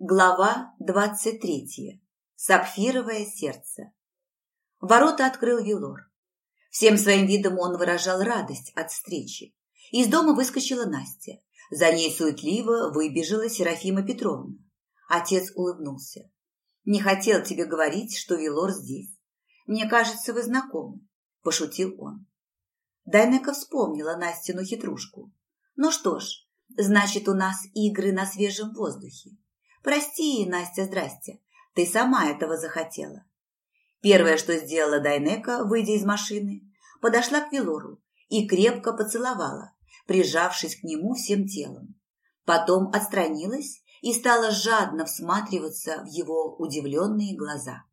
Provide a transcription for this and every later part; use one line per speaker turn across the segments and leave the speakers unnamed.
Глава двадцать третья. Сапфировое сердце. Ворота открыл Вилор. Всем своим видом он выражал радость от встречи. Из дома выскочила Настя. За ней суетливо выбежала Серафима Петровна. Отец улыбнулся. «Не хотел тебе говорить, что Вилор здесь. Мне кажется, вы знакомы», – пошутил он. Дайнека вспомнила Настину хитрушку. «Ну что ж, значит, у нас игры на свежем воздухе. Прости, Настя, здрасте. Ты сама этого захотела. Первое, что сделала Дайнека, выйдя из машины, подошла к Вилору и крепко поцеловала, прижавшись к нему всем телом. Потом отстранилась и стала жадно всматриваться в его удивленные глаза.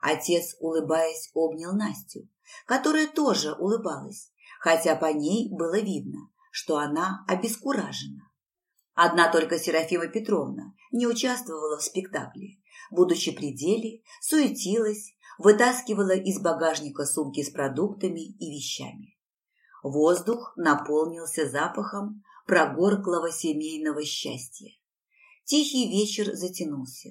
Отец, улыбаясь, обнял Настю, которая тоже улыбалась, хотя по ней было видно, что она обескуражена. Одна только Серафима Петровна не участвовала в спектакле. Будучи при деле, суетилась, вытаскивала из багажника сумки с продуктами и вещами. Воздух наполнился запахом прогорклого семейного счастья. Тихий вечер затянулся.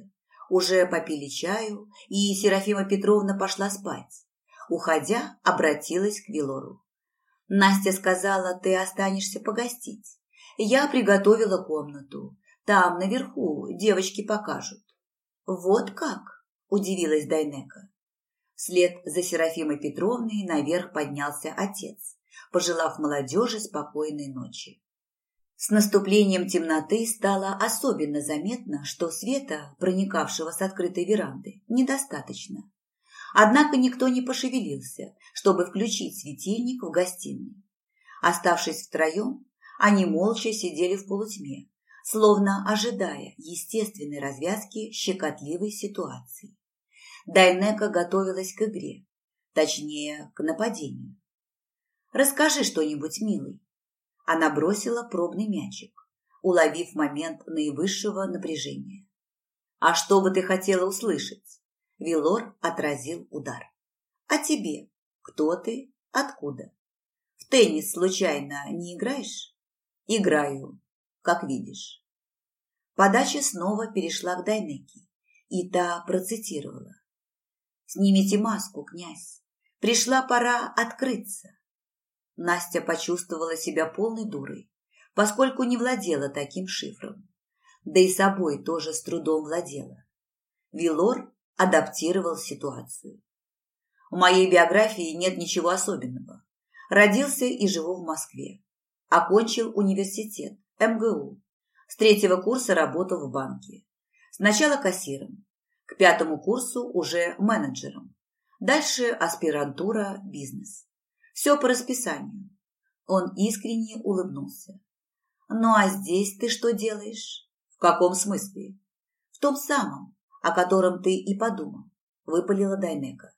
Уже попили чаю, и Серафима Петровна пошла спать. Уходя, обратилась к Вилору. «Настя сказала, ты останешься погостить. Я приготовила комнату. Там, наверху, девочки покажут. Вот как? Удивилась Дайнека. Вслед за Серафимой Петровной наверх поднялся отец, пожелав молодежи спокойной ночи. С наступлением темноты стало особенно заметно, что света, проникавшего с открытой веранды, недостаточно. Однако никто не пошевелился, чтобы включить светильник в гостиной. Оставшись втроем, они молча сидели в полутьме, словно ожидая естественной развязки щекотливой ситуации. Дайнека готовилась к игре, точнее, к нападению. «Расскажи что-нибудь, милый». Она бросила пробный мячик, уловив момент наивысшего напряжения. «А что бы ты хотела услышать?» Вилор отразил удар. «А тебе? Кто ты? Откуда? В теннис случайно не играешь?» Играю, как видишь. Подача снова перешла к Дайнеке, и та процитировала. «Снимите маску, князь. Пришла пора открыться». Настя почувствовала себя полной дурой, поскольку не владела таким шифром. Да и собой тоже с трудом владела. Вилор адаптировал ситуацию. В моей биографии нет ничего особенного. Родился и живу в Москве. Окончил университет, МГУ. С третьего курса работал в банке. Сначала кассиром. К пятому курсу уже менеджером. Дальше аспирантура, бизнес. Все по расписанию. Он искренне улыбнулся. «Ну а здесь ты что делаешь?» «В каком смысле?» «В том самом, о котором ты и подумал», – выпалила Дайнека.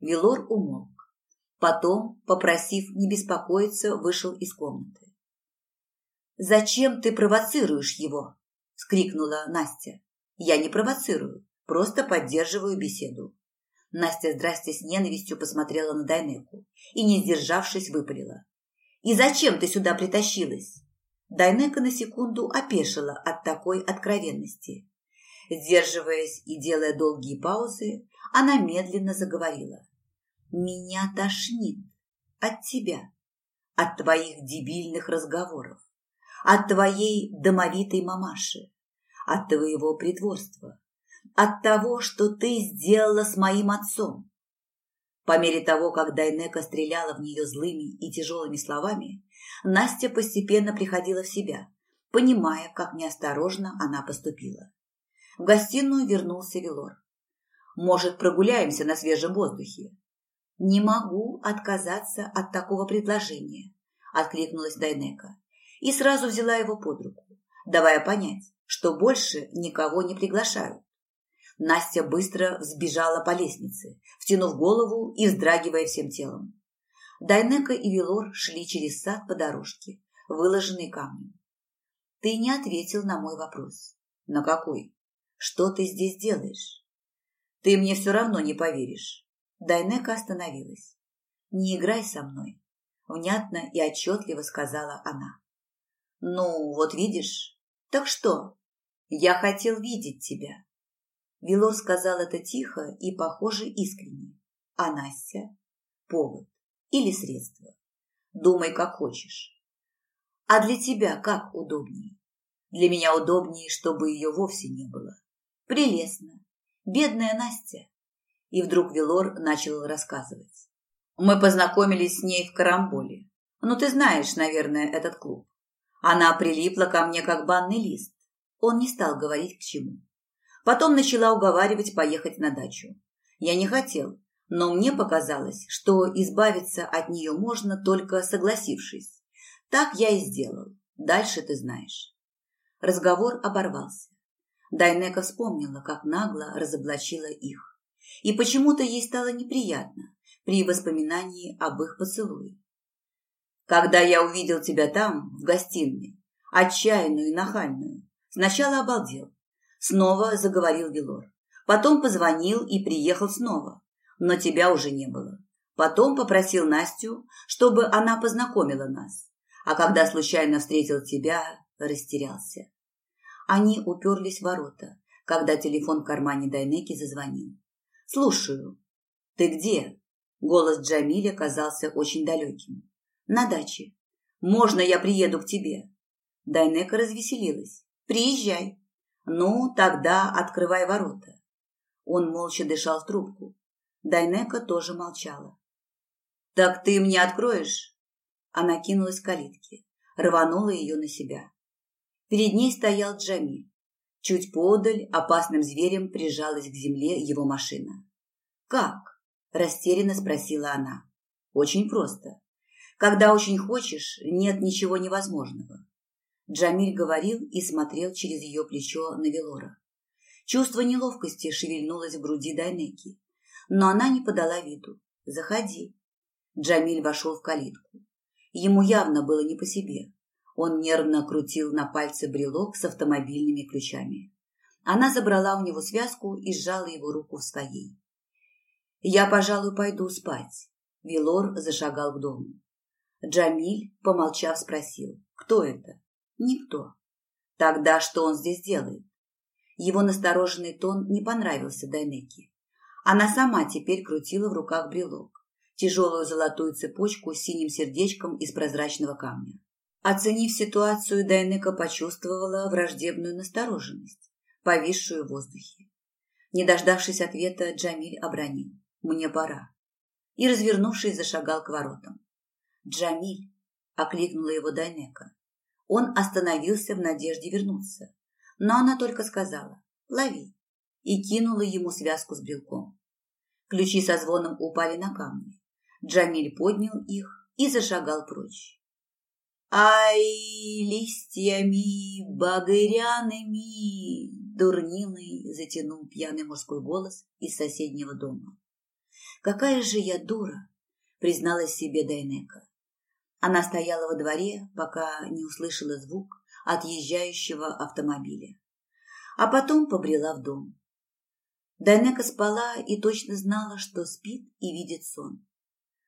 Вилор умолк. Потом, попросив не беспокоиться, вышел из комнаты. «Зачем ты провоцируешь его?» – скрикнула Настя. «Я не провоцирую, просто поддерживаю беседу». Настя, здрасте, с ненавистью посмотрела на Дайнеку и, не сдержавшись, выпалила. «И зачем ты сюда притащилась?» Дайнека на секунду опешила от такой откровенности. Сдерживаясь и делая долгие паузы, она медленно заговорила. «Меня тошнит от тебя, от твоих дебильных разговоров от твоей домовитой мамаши, от твоего притворства, от того, что ты сделала с моим отцом. По мере того, как Дайнека стреляла в нее злыми и тяжелыми словами, Настя постепенно приходила в себя, понимая, как неосторожно она поступила. В гостиную вернулся Велор. «Может, прогуляемся на свежем воздухе?» «Не могу отказаться от такого предложения», – откликнулась Дайнека и сразу взяла его под руку, давая понять, что больше никого не приглашают. Настя быстро взбежала по лестнице, втянув голову и вздрагивая всем телом. Дайнека и Вилор шли через сад по дорожке, выложенной камнем. Ты не ответил на мой вопрос. На какой? Что ты здесь делаешь? Ты мне все равно не поверишь. Дайнека остановилась. Не играй со мной, внятно и отчетливо сказала она. Ну, вот видишь. Так что? Я хотел видеть тебя. Вилор сказал это тихо и, похоже, искренне. А Настя? Повод или средство. Думай, как хочешь. А для тебя как удобнее? Для меня удобнее, чтобы ее вовсе не было. Прелестно. Бедная Настя. И вдруг Вилор начал рассказывать. Мы познакомились с ней в Карамболе. Ну, ты знаешь, наверное, этот клуб. Она прилипла ко мне, как банный лист. Он не стал говорить к чему. Потом начала уговаривать поехать на дачу. Я не хотел, но мне показалось, что избавиться от нее можно, только согласившись. Так я и сделал. Дальше ты знаешь. Разговор оборвался. Дайнека вспомнила, как нагло разоблачила их. И почему-то ей стало неприятно при воспоминании об их поцелуе. Когда я увидел тебя там, в гостиной, отчаянную и нахальную, сначала обалдел. Снова заговорил Вилор. Потом позвонил и приехал снова, но тебя уже не было. Потом попросил Настю, чтобы она познакомила нас. А когда случайно встретил тебя, растерялся. Они уперлись в ворота, когда телефон в кармане Дайнеки зазвонил. «Слушаю». «Ты где?» Голос Джамиля казался очень далеким. «На даче. Можно я приеду к тебе?» Дайнека развеселилась. «Приезжай». «Ну, тогда открывай ворота». Он молча дышал в трубку. Дайнека тоже молчала. «Так ты мне откроешь?» Она кинулась к калитке, рванула ее на себя. Перед ней стоял Джамиль. Чуть подаль опасным зверем прижалась к земле его машина. «Как?» – растерянно спросила она. «Очень просто. Когда очень хочешь, нет ничего невозможного». Джамиль говорил и смотрел через ее плечо на Велора. Чувство неловкости шевельнулось в груди Дайнеки, но она не подала виду. «Заходи». Джамиль вошел в калитку. Ему явно было не по себе. Он нервно крутил на пальце брелок с автомобильными ключами. Она забрала у него связку и сжала его руку в своей. «Я, пожалуй, пойду спать». Вилор зашагал к дому. Джамиль, помолчав, спросил, кто это? Никто. Тогда что он здесь делает? Его настороженный тон не понравился Дайнеке. Она сама теперь крутила в руках брелок, тяжелую золотую цепочку с синим сердечком из прозрачного камня. Оценив ситуацию, Дайнека почувствовала враждебную настороженность, повисшую в воздухе. Не дождавшись ответа, Джамиль обронил «Мне пора» и, развернувшись, зашагал к воротам. «Джамиль!» – окликнула его Дайнека. Он остановился в надежде вернуться, но она только сказала «Лови» и кинула ему связку с брелком. Ключи со звоном упали на камни. Джамиль поднял их и зашагал прочь. «Ай, листьями багряными!» Дурниной затянул пьяный мужской голос из соседнего дома. «Какая же я дура!» призналась себе Дайнека. Она стояла во дворе, пока не услышала звук отъезжающего автомобиля. А потом побрела в дом. Дайнека спала и точно знала, что спит и видит сон.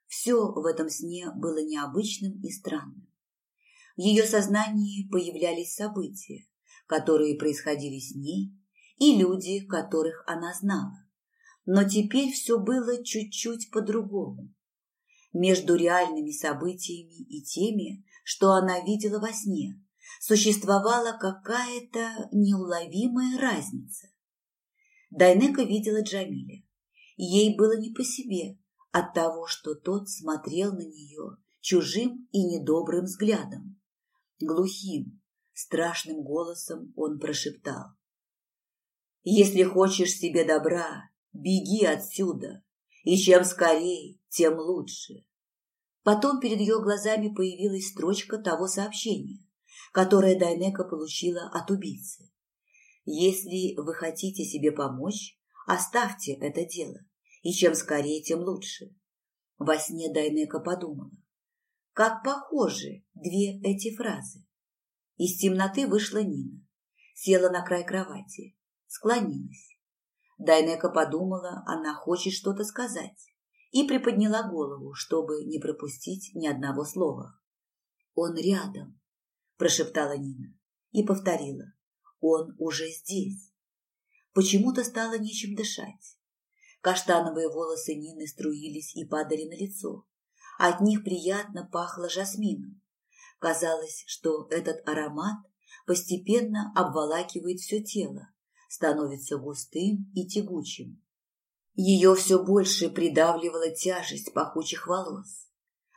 Все в этом сне было необычным и странным. В ее сознании появлялись события, которые происходили с ней, и люди, которых она знала. Но теперь все было чуть-чуть по-другому. Между реальными событиями и теми, что она видела во сне, существовала какая-то неуловимая разница. Дайнека видела Джамиля. Ей было не по себе от того, что тот смотрел на нее чужим и недобрым взглядом. Глухим, страшным голосом он прошептал. «Если хочешь себе добра, беги отсюда, и чем скорее, тем лучше». Потом перед ее глазами появилась строчка того сообщения, которое Дайнека получила от убийцы. Если вы хотите себе помочь, оставьте это дело, и чем скорее, тем лучше. Во сне Дайнека подумала, как похожи две эти фразы. Из темноты вышла Нина, села на край кровати, склонилась. Дайнека подумала, она хочет что-то сказать, и приподняла голову, чтобы не пропустить ни одного слова. «Он рядом», – прошептала Нина и повторила. он уже здесь. Почему-то стало нечем дышать. Каштановые волосы Нины струились и падали на лицо. От них приятно пахло жасмином. Казалось, что этот аромат постепенно обволакивает все тело, становится густым и тягучим. Ее все больше придавливала тяжесть пахучих волос.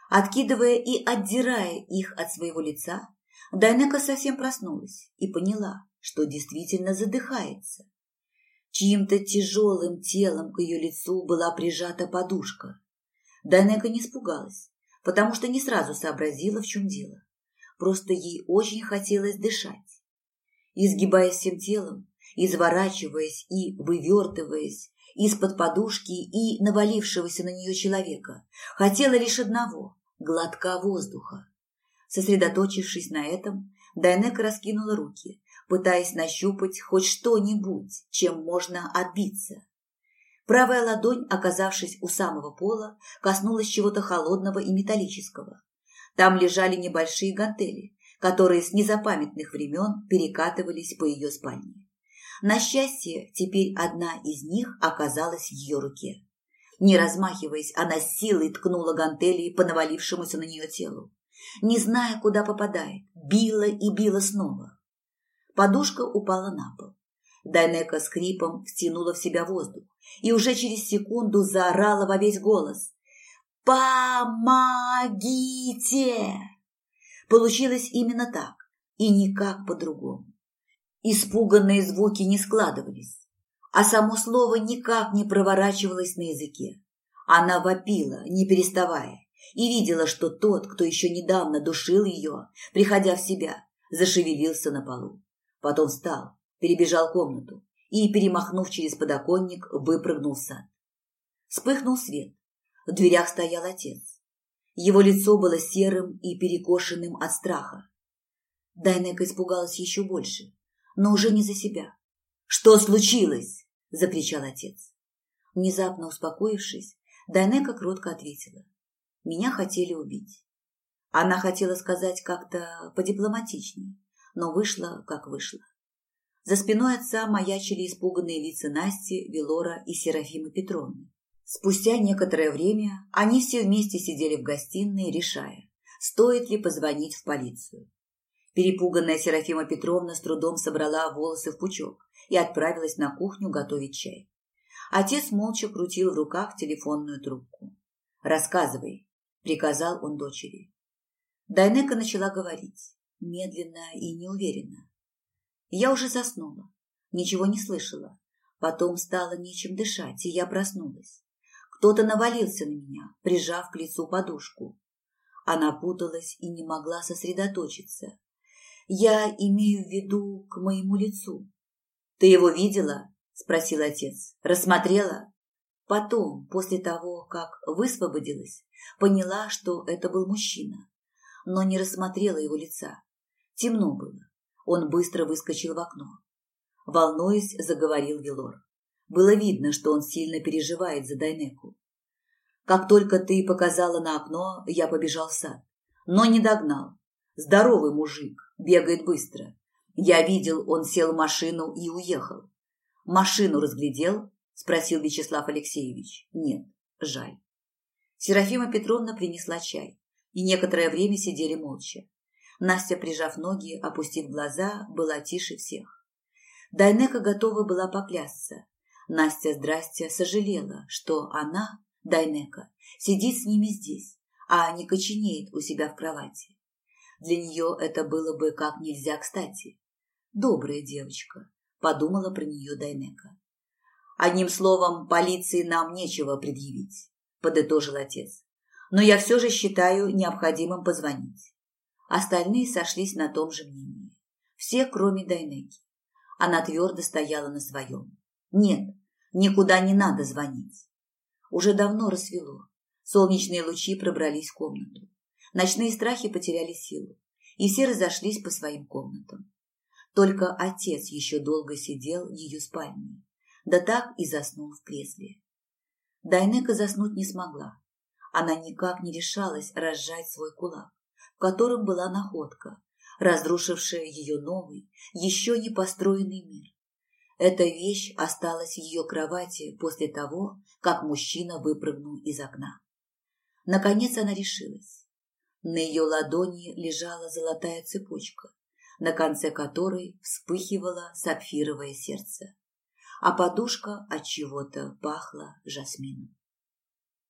Откидывая и отдирая их от своего лица, Дайнека совсем проснулась и поняла, что действительно задыхается. Чьим-то тяжелым телом к ее лицу была прижата подушка. Дайнека не испугалась, потому что не сразу сообразила, в чем дело. Просто ей очень хотелось дышать. Изгибаясь всем телом, изворачиваясь и вывертываясь из-под подушки и навалившегося на нее человека, хотела лишь одного – глотка воздуха. Сосредоточившись на этом, Дайнека раскинула руки, пытаясь нащупать хоть что-нибудь, чем можно отбиться. Правая ладонь, оказавшись у самого пола, коснулась чего-то холодного и металлического. Там лежали небольшие гантели, которые с незапамятных времен перекатывались по ее спальне. На счастье, теперь одна из них оказалась в ее руке. Не размахиваясь, она силой ткнула гантелей по навалившемуся на нее телу. Не зная, куда попадает, била и била снова. Подушка упала на пол. Дайнека с хрипом втянула в себя воздух и уже через секунду заорала во весь голос. «Помогите!» Получилось именно так и никак по-другому. Испуганные звуки не складывались, а само слово никак не проворачивалось на языке. Она вопила, не переставая, и видела, что тот, кто еще недавно душил ее, приходя в себя, зашевелился на полу. Потом встал, перебежал комнату и, перемахнув через подоконник, выпрыгнул в сад. Вспыхнул свет. В дверях стоял отец. Его лицо было серым и перекошенным от страха. Дайнека испугалась еще больше но уже не за себя. «Что случилось?» – закричал отец. Внезапно успокоившись, Дайнека кротко ответила. «Меня хотели убить». Она хотела сказать как-то подипломатичнее, но вышло, как вышло. За спиной отца маячили испуганные лица Насти, Велора и Серафимы Петровны. Спустя некоторое время они все вместе сидели в гостиной, решая, стоит ли позвонить в полицию. Перепуганная Серафима Петровна с трудом собрала волосы в пучок и отправилась на кухню готовить чай. Отец молча крутил в руках телефонную трубку. «Рассказывай», – приказал он дочери. Дайнека начала говорить, медленно и неуверенно. Я уже заснула, ничего не слышала. Потом стало нечем дышать, и я проснулась. Кто-то навалился на меня, прижав к лицу подушку. Она путалась и не могла сосредоточиться. Я имею в виду к моему лицу. Ты его видела? Спросил отец. Рассмотрела? Потом, после того, как высвободилась, поняла, что это был мужчина, но не рассмотрела его лица. Темно было. Он быстро выскочил в окно. Волнуясь, заговорил Вилор. Было видно, что он сильно переживает за Дайнеку. Как только ты показала на окно, я побежал в сад, но не догнал. Здоровый мужик, бегает быстро. Я видел, он сел в машину и уехал. Машину разглядел? Спросил Вячеслав Алексеевич. Нет, жаль. Серафима Петровна принесла чай, и некоторое время сидели молча. Настя, прижав ноги, опустив глаза, была тише всех. Дайнека готова была поклясться. Настя, здрасте, сожалела, что она, Дайнека, сидит с ними здесь, а не коченеет у себя в кровати. Для нее это было бы как нельзя кстати. Добрая девочка, подумала про нее Дайнека. Одним словом, полиции нам нечего предъявить, подытожил отец. Но я все же считаю необходимым позвонить. Остальные сошлись на том же мнении. Все, кроме Дайнеки. Она твердо стояла на своем. Нет, никуда не надо звонить. Уже давно рассвело. Солнечные лучи пробрались в комнату. Ночные страхи потеряли силу, и все разошлись по своим комнатам. Только отец еще долго сидел в ее спальне, да так и заснул в кресле. Дайнека заснуть не смогла. Она никак не решалась разжать свой кулак, в котором была находка, разрушившая ее новый, еще не построенный мир. Эта вещь осталась в ее кровати после того, как мужчина выпрыгнул из окна. Наконец она решилась. На ее ладони лежала золотая цепочка, на конце которой вспыхивало сапфировое сердце, а подушка от чего-то пахла жасмином.